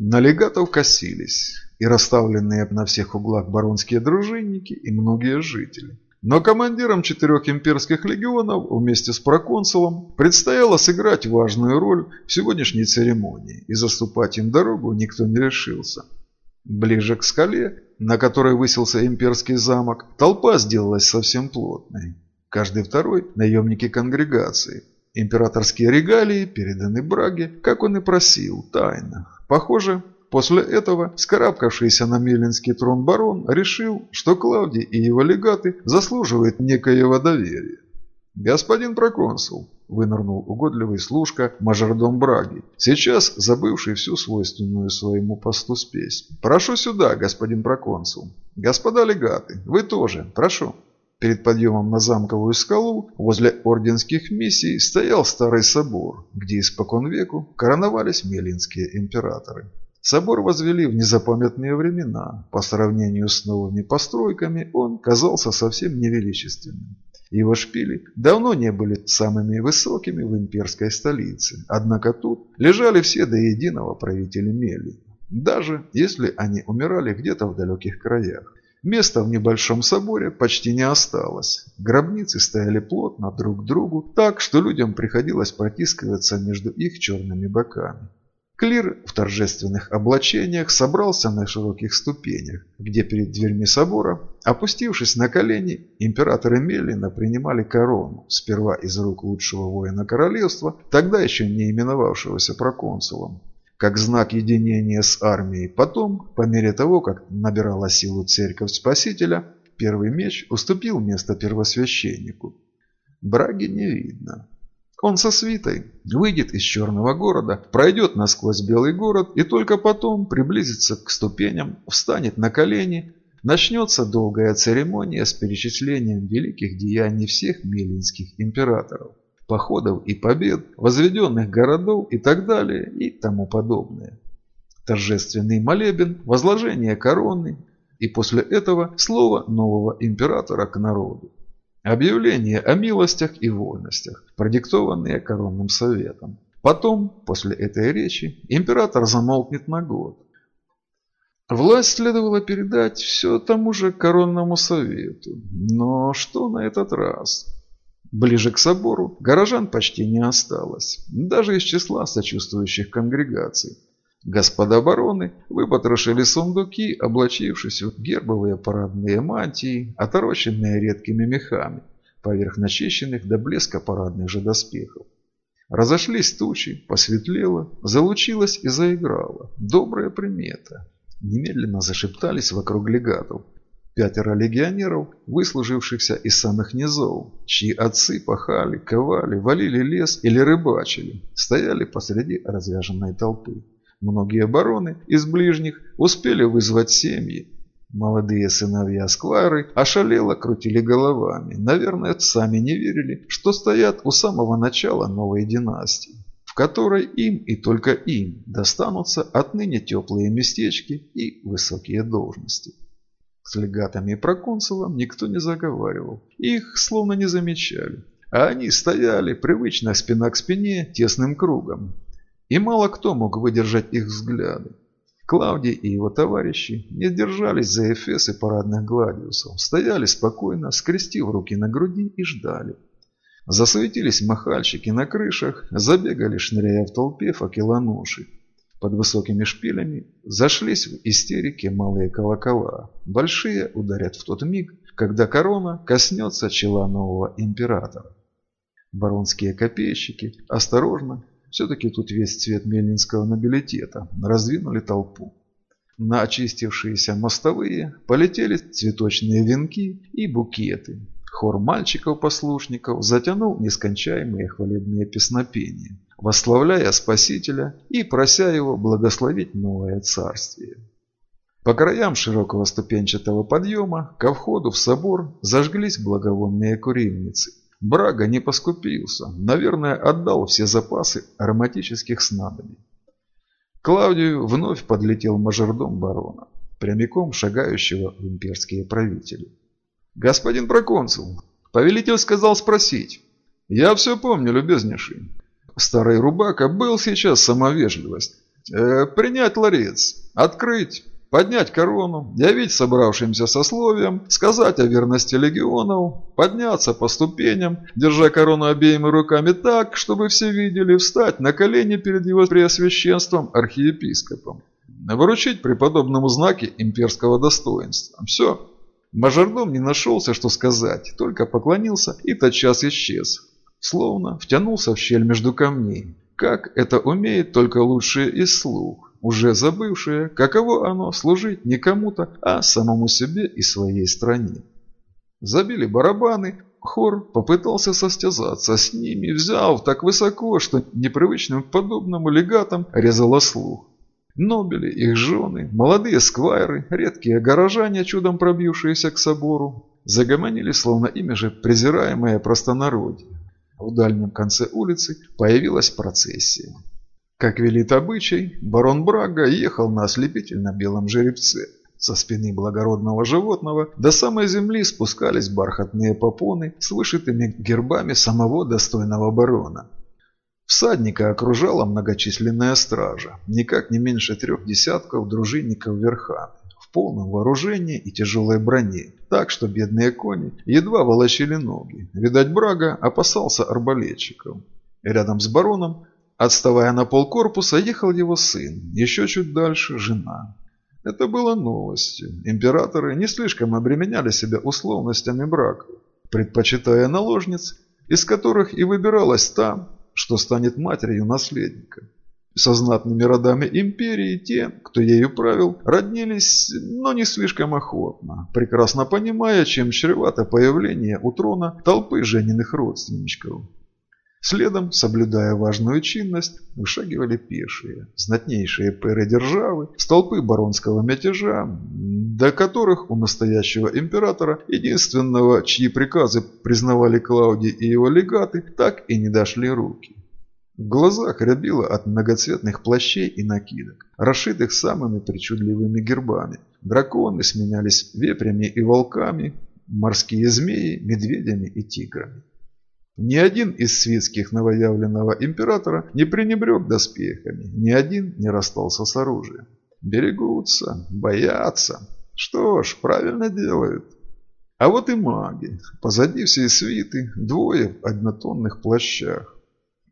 На легатов косились и расставленные на всех углах баронские дружинники и многие жители. Но командирам четырех имперских легионов вместе с проконсулом предстояло сыграть важную роль в сегодняшней церемонии, и заступать им дорогу никто не решился. Ближе к скале, на которой высился имперский замок, толпа сделалась совсем плотной. Каждый второй – наемники конгрегации. Императорские регалии переданы Браге, как он и просил, тайно. Похоже, После этого скарабкавшийся на Мелинский трон барон решил, что Клавдий и его легаты заслуживают некоего доверия. «Господин проконсул», – вынырнул угодливый служка мажордом Браги, сейчас забывший всю свойственную своему посту спесь. «Прошу сюда, господин проконсул. Господа легаты, вы тоже, прошу». Перед подъемом на замковую скалу возле орденских миссий стоял старый собор, где испокон веку короновались мелинские императоры. Собор возвели в незапамятные времена. По сравнению с новыми постройками он казался совсем невеличественным. Его шпили давно не были самыми высокими в имперской столице, однако тут лежали все до единого правители Мели, даже если они умирали где-то в далеких краях. Места в небольшом соборе почти не осталось. Гробницы стояли плотно друг к другу, так что людям приходилось протискиваться между их черными боками. Клир в торжественных облачениях собрался на широких ступенях, где перед дверьми собора, опустившись на колени, императоры Меллина принимали корону, сперва из рук лучшего воина королевства, тогда еще не именовавшегося проконсулом, как знак единения с армией. Потом, по мере того, как набирала силу церковь Спасителя, первый меч уступил место первосвященнику. Браги не видно. Он со свитой выйдет из черного города, пройдет насквозь белый город и только потом приблизится к ступеням, встанет на колени, начнется долгая церемония с перечислением великих деяний всех мелинских императоров, походов и побед, возведенных городов и так далее и тому подобное. Торжественный молебен, возложение короны и после этого слово нового императора к народу. Объявления о милостях и вольностях, продиктованные коронным советом. Потом, после этой речи, император замолкнет на год. Власть следовало передать все тому же коронному совету. Но что на этот раз? Ближе к собору горожан почти не осталось, даже из числа сочувствующих конгрегаций. Господа бароны выпотрошили сундуки, облачившись в гербовые парадные мантии, отороченные редкими мехами, поверх начищенных до блеска парадных же доспехов. Разошлись тучи, посветлело, залучилось и заиграло. Добрая примета. Немедленно зашептались вокруг легатов. Пятеро легионеров, выслужившихся из самых низов, чьи отцы пахали, ковали, валили лес или рыбачили, стояли посреди развяженной толпы. Многие бароны из ближних успели вызвать семьи. Молодые сыновья Сквайры ошалело крутили головами. Наверное, сами не верили, что стоят у самого начала новой династии, в которой им и только им достанутся отныне теплые местечки и высокие должности. С легатами и проконсулом никто не заговаривал. Их словно не замечали. А они стояли, привычно спина к спине, тесным кругом, и мало кто мог выдержать их взгляды. Клавдий и его товарищи не держались за эфесы парадных гладиусов, стояли спокойно, скрестив руки на груди и ждали. Засуетились махальщики на крышах, забегали, шныряя в толпе факелоноши. Под высокими шпилями зашлись в истерике малые колокола. Большие ударят в тот миг, когда корона коснется чела нового императора. Баронские копейщики осторожно все-таки тут весь цвет мельнинского нобилитета. Раздвинули толпу. На очистившиеся мостовые полетели цветочные венки и букеты. Хор мальчиков-послушников затянул нескончаемые хвалебные песнопения, восславляя Спасителя и прося его благословить новое царствие. По краям широкого ступенчатого подъема ко входу в собор зажглись благовонные курильницы – Брага не поскупился, наверное, отдал все запасы ароматических снадобий. Клавдию вновь подлетел мажордом барона, прямиком шагающего в имперские правители. «Господин проконсул, повелитель сказал спросить. Я все помню, любезнейший. Старый рубака был сейчас самовежливость. Э, принять ларец, открыть, поднять корону, явить собравшимся сословиям, сказать о верности легионов, подняться по ступеням, держа корону обеими руками так, чтобы все видели, встать на колени перед его преосвященством архиепископом, выручить преподобному знаки имперского достоинства. Все. Мажордом не нашелся, что сказать, только поклонился и тотчас исчез, словно втянулся в щель между камней. Как это умеет только лучшие из слух, уже забывшие, каково оно служить не кому-то, а самому себе и своей стране. Забили барабаны, хор попытался состязаться с ними, взял так высоко, что непривычным подобному легатам резало слух. Нобели, их жены, молодые сквайры, редкие горожане, чудом пробившиеся к собору, загомонили, словно ими же презираемое простонародье. В дальнем конце улицы появилась процессия. Как велит обычай, барон Брага ехал на ослепительно белом жеребце. Со спины благородного животного до самой земли спускались бархатные попоны с вышитыми гербами самого достойного барона. Всадника окружала многочисленная стража, никак не меньше трех десятков дружинников верха, в полном вооружении и тяжелой броне, так что бедные кони едва волочили ноги. Видать, Брага опасался арбалетчиков. Рядом с бароном, отставая на полкорпуса, ехал его сын, еще чуть дальше жена. Это было новостью. Императоры не слишком обременяли себя условностями брака, предпочитая наложниц, из которых и выбиралась та, что станет матерью наследника. Со знатными родами империи те, кто ею правил, роднились, но не слишком охотно, прекрасно понимая, чем чревато появление у трона толпы жененных родственничков. Следом, соблюдая важную чинность, вышагивали пешие, знатнейшие пэры державы, столпы баронского мятежа, до которых у настоящего императора, единственного, чьи приказы признавали Клаудий и его легаты, так и не дошли руки. В глазах рябило от многоцветных плащей и накидок, расшитых самыми причудливыми гербами. Драконы сменялись вепрями и волками, морские змеи, медведями и тиграми. Ни один из свитских новоявленного императора не пренебрег доспехами, ни один не расстался с оружием. Берегутся, боятся. Что ж, правильно делают. А вот и маги. Позади всей свиты двое в однотонных плащах.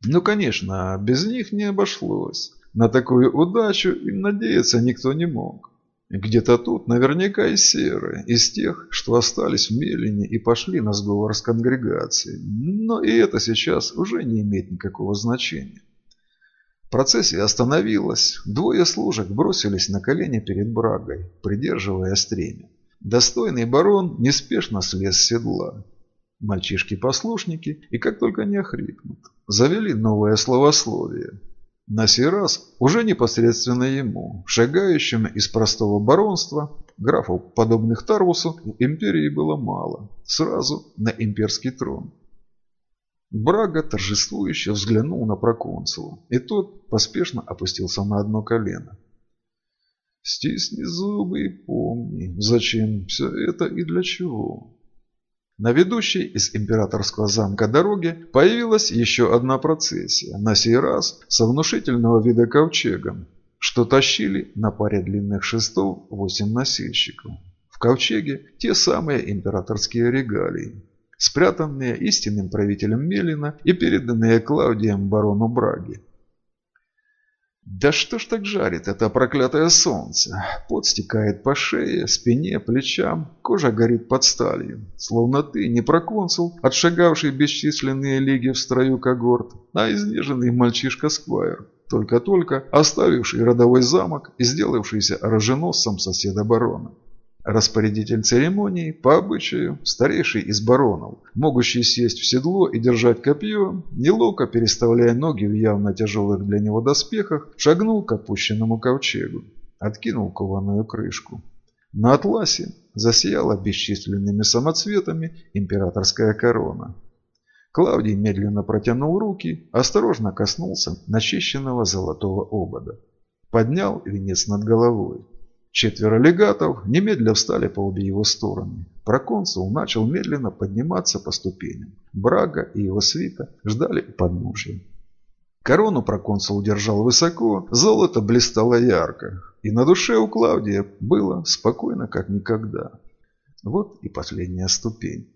Ну, конечно, без них не обошлось. На такую удачу им надеяться никто не мог. Где-то тут наверняка и серые, из тех, что остались в Мелине и пошли на сговор с конгрегацией. Но и это сейчас уже не имеет никакого значения. Процессия остановилась. Двое служек бросились на колени перед Брагой, придерживая стремя. Достойный барон неспешно слез с седла. Мальчишки-послушники, и как только не охрипнут, завели новое словословие. На сей раз уже непосредственно ему, шагающему из простого баронства, графов, подобных Тарвусу, империи было мало, сразу на имперский трон. Брага торжествующе взглянул на проконсула, и тот поспешно опустился на одно колено. «Стисни зубы и помни, зачем все это и для чего?» На ведущей из императорского замка дороге появилась еще одна процессия, на сей раз со внушительного вида ковчегом, что тащили на паре длинных шестов восемь носильщиков. В ковчеге те самые императорские регалии, спрятанные истинным правителем Мелина и переданные Клаудием барону Браги. Да что ж так жарит это проклятое солнце? Пот стекает по шее, спине, плечам, кожа горит под сталью. Словно ты не проконсул, отшагавший бесчисленные лиги в строю когорт, а изнеженный мальчишка Сквайр, только-только оставивший родовой замок и сделавшийся оруженосцем соседа барона. Распорядитель церемонии, по обычаю, старейший из баронов, могущий сесть в седло и держать копье, неловко переставляя ноги в явно тяжелых для него доспехах, шагнул к опущенному ковчегу, откинул кованую крышку. На атласе засияла бесчисленными самоцветами императорская корона. Клавдий медленно протянул руки, осторожно коснулся начищенного золотого обода. Поднял венец над головой. Четверо легатов немедля встали по обе его стороны. Проконсул начал медленно подниматься по ступеням. Брага и его свита ждали у подножия. Корону проконсул держал высоко, золото блистало ярко, и на душе у Клавдия было спокойно, как никогда. Вот и последняя ступень.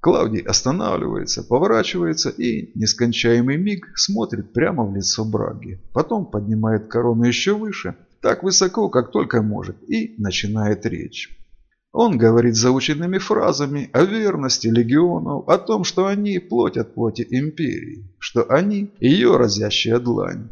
Клавдий останавливается, поворачивается и, нескончаемый миг, смотрит прямо в лицо Браги. Потом поднимает корону еще выше, так высоко, как только может, и начинает речь. Он говорит заученными фразами о верности легионов, о том, что они плоть от плоти империи, что они ее разящая длань.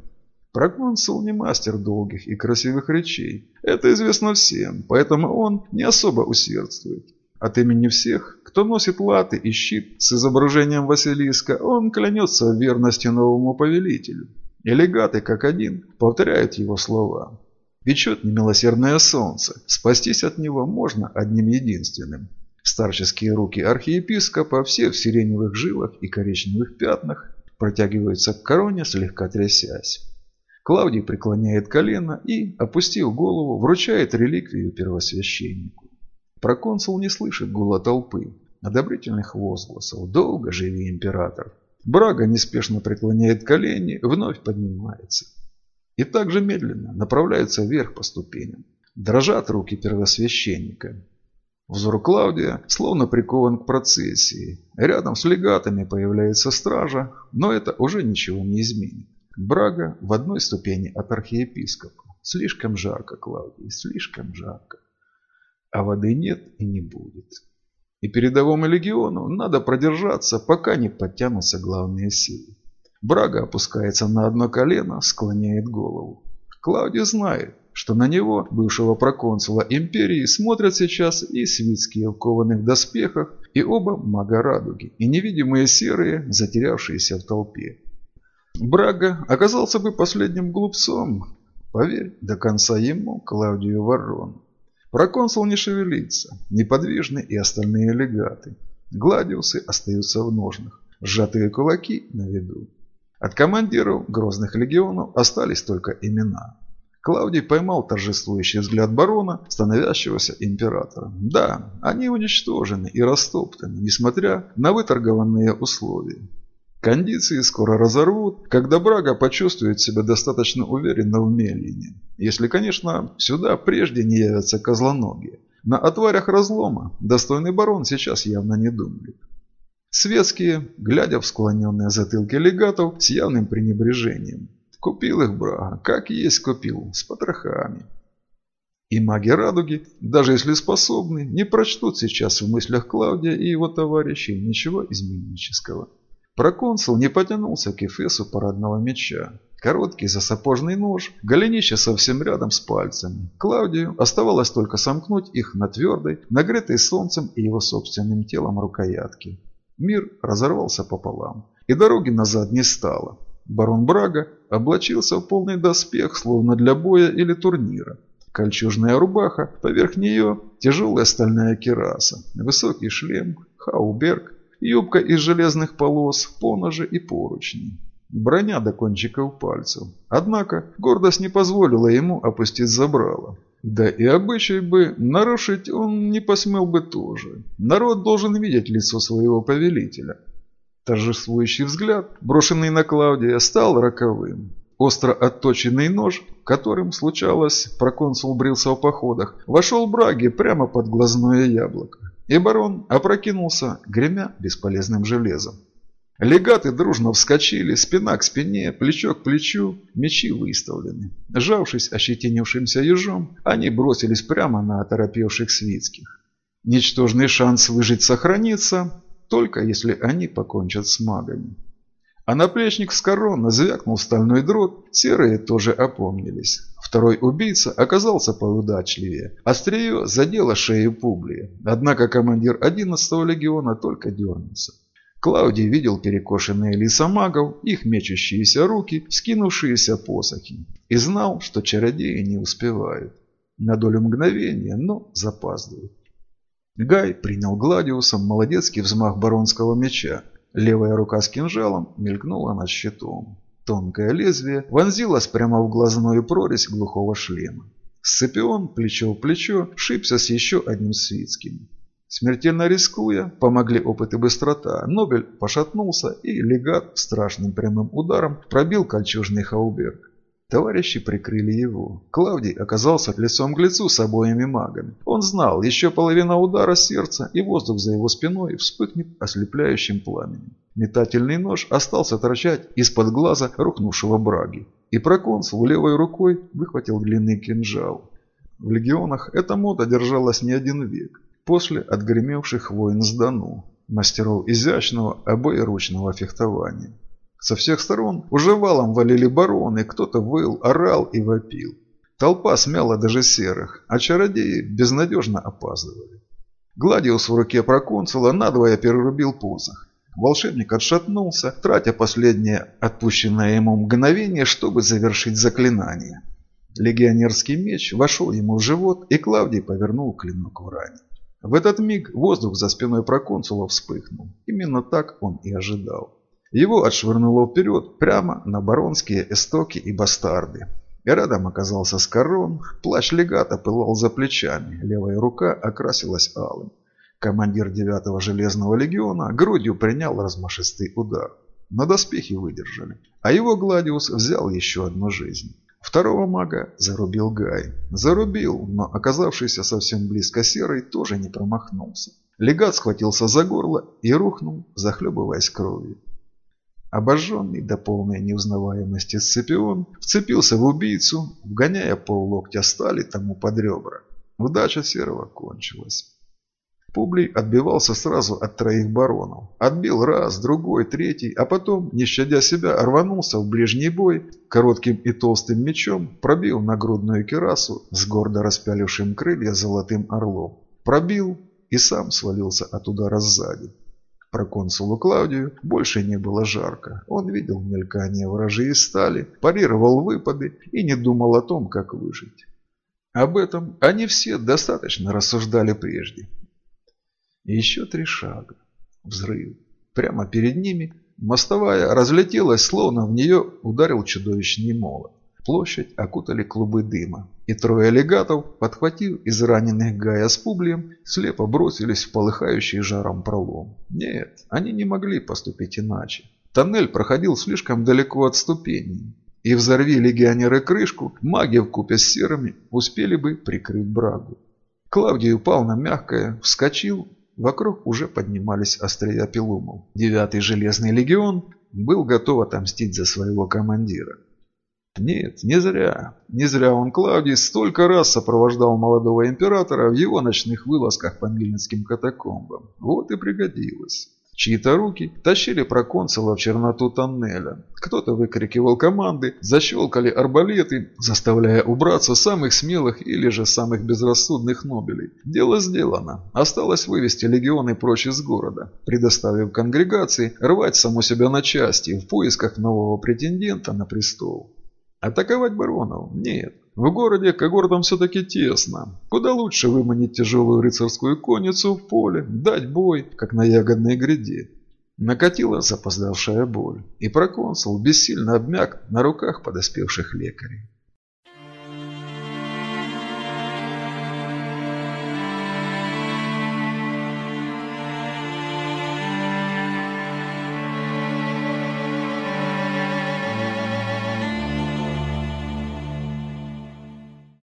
Проконсул не мастер долгих и красивых речей. Это известно всем, поэтому он не особо усердствует. От имени всех, кто носит латы и щит с изображением Василиска, он клянется верности новому повелителю. И легаты, как один, повторяют его слова. Печет немилосердное солнце. Спастись от него можно одним единственным. Старческие руки архиепископа, все в сиреневых жилах и коричневых пятнах, протягиваются к короне, слегка трясясь. Клавдий преклоняет колено и, опустив голову, вручает реликвию первосвященнику. Проконсул не слышит гула толпы, одобрительных возгласов «Долго живи, император!». Брага неспешно преклоняет колени, вновь поднимается и также медленно направляется вверх по ступеням. Дрожат руки первосвященника. Взор Клавдия словно прикован к процессии. Рядом с легатами появляется стража, но это уже ничего не изменит. Брага в одной ступени от архиепископа. Слишком жарко, Клавдий, слишком жарко. А воды нет и не будет. И передовому легиону надо продержаться, пока не подтянутся главные силы. Брага опускается на одно колено, склоняет голову. Клауди знает, что на него, бывшего проконсула империи, смотрят сейчас и свитские в кованых доспехах, и оба мага радуги, и невидимые серые, затерявшиеся в толпе. Брага оказался бы последним глупцом, поверь, до конца ему, Клаудию Ворон. Проконсул не шевелится, неподвижны и остальные легаты. Гладиусы остаются в ножнах, сжатые кулаки на виду. От командиров грозных легионов остались только имена. Клавдий поймал торжествующий взгляд барона, становящегося императором. Да, они уничтожены и растоптаны, несмотря на выторгованные условия. Кондиции скоро разорвут, когда Брага почувствует себя достаточно уверенно в Мелине. Если, конечно, сюда прежде не явятся козлоногие. На отварях разлома достойный барон сейчас явно не думает. Светские, глядя в склоненные затылки легатов с явным пренебрежением. Купил их Брага, как есть купил, с потрохами. И маги радуги, даже если способны, не прочтут сейчас в мыслях Клавдия и его товарищей ничего изменнического. Проконсул не потянулся к эфесу парадного меча. Короткий засапожный нож, голенище совсем рядом с пальцами. Клавдию оставалось только сомкнуть их на твердой, нагретой солнцем и его собственным телом рукоятки. Мир разорвался пополам, и дороги назад не стало. Барон Брага облачился в полный доспех, словно для боя или турнира. Кольчужная рубаха, поверх нее тяжелая стальная кераса, высокий шлем, хауберг, юбка из железных полос, поножи и поручни. Броня до кончиков пальцев. Однако гордость не позволила ему опустить забрало. Да и обычай бы нарушить он не посмел бы тоже. Народ должен видеть лицо своего повелителя. Торжествующий взгляд, брошенный на Клавдия, стал роковым. Остро отточенный нож, которым, случалось, проконсул брился в походах, вошел Браги прямо под глазное яблоко. И барон опрокинулся, гремя бесполезным железом. Легаты дружно вскочили, спина к спине, плечо к плечу, мечи выставлены. Сжавшись ощетинившимся ежом, они бросились прямо на оторопевших свитских. Ничтожный шанс выжить сохранится, только если они покончат с магами. А наплечник с корона звякнул стальной дрот, серые тоже опомнились. Второй убийца оказался поудачливее. Острие задело шею Публия. Однако командир 11-го легиона только дернулся. Клаудий видел перекошенные лица магов, их мечущиеся руки, скинувшиеся посохи, и знал, что чародеи не успевают. На долю мгновения, но запаздывают. Гай принял Гладиусом молодецкий взмах баронского меча. Левая рука с кинжалом мелькнула над щитом. Тонкое лезвие вонзилось прямо в глазную прорезь глухого шлема. Сципион плечо в плечо шибся с еще одним свитским. Смертельно рискуя, помогли опыт и быстрота. Нобель пошатнулся, и легат страшным прямым ударом пробил кольчужный хауберг. Товарищи прикрыли его. Клавдий оказался лицом к лицу с обоими магами. Он знал, еще половина удара сердца, и воздух за его спиной вспыхнет ослепляющим пламенем. Метательный нож остался торчать из-под глаза рухнувшего браги. И проконсул левой рукой выхватил длинный кинжал. В легионах эта мода держалась не один век. После отгремевших войн с Дану, мастеров изящного обоеручного фехтования. Со всех сторон уже валом валили бароны, кто-то выл, орал и вопил. Толпа смяла даже серых, а чародеи безнадежно опаздывали. Гладиус в руке проконсула надвое перерубил посох. Волшебник отшатнулся, тратя последнее отпущенное ему мгновение, чтобы завершить заклинание. Легионерский меч вошел ему в живот, и Клавдий повернул клинок в ране. В этот миг воздух за спиной проконсула вспыхнул. Именно так он и ожидал. Его отшвырнуло вперед, прямо на баронские эстоки и бастарды. Рядом оказался Скорон, плащ легата пылал за плечами, левая рука окрасилась алым. Командир 9-го железного легиона грудью принял размашистый удар. Но доспехи выдержали, а его Гладиус взял еще одну жизнь. Второго мага зарубил Гай. Зарубил, но оказавшийся совсем близко Серый тоже не промахнулся. Легат схватился за горло и рухнул, захлебываясь кровью. Обожженный до полной неузнаваемости Сципион вцепился в убийцу, вгоняя поллоктя стали тому под ребра. Удача Серого кончилась. Публий отбивался сразу от троих баронов. Отбил раз, другой, третий, а потом, не щадя себя, рванулся в ближний бой, коротким и толстым мечом пробил нагрудную керасу с гордо распялившим крылья золотым орлом. Пробил и сам свалился от удара сзади. Проконсулу Клавдию больше не было жарко. Он видел мелькание вражьей стали, парировал выпады и не думал о том, как выжить. Об этом они все достаточно рассуждали прежде. Еще три шага. Взрыв. Прямо перед ними мостовая разлетелась, словно в нее ударил чудовищный молот. Площадь окутали клубы дыма, и трое легатов, подхватив израненных Гая с Публием, слепо бросились в полыхающий жаром пролом. Нет, они не могли поступить иначе. Тоннель проходил слишком далеко от ступеней, и взорви легионеры крышку, маги вкупе с серыми успели бы прикрыть брагу. Клавдий упал на мягкое, вскочил, вокруг уже поднимались острия пилумов. Девятый железный легион был готов отомстить за своего командира. Нет, не зря. Не зря он Клавдий столько раз сопровождал молодого императора в его ночных вылазках по Мильницким катакомбам. Вот и пригодилось. Чьи-то руки тащили проконсула в черноту тоннеля. Кто-то выкрикивал команды, защелкали арбалеты, заставляя убраться самых смелых или же самых безрассудных нобелей. Дело сделано. Осталось вывести легионы прочь из города, предоставив конгрегации рвать саму себя на части в поисках нового претендента на престол. Атаковать баронов? Нет. В городе когортам все-таки тесно. Куда лучше выманить тяжелую рыцарскую конницу в поле, дать бой, как на ягодной гряде. Накатила запоздавшая боль, и проконсул бессильно обмяк на руках подоспевших лекарей.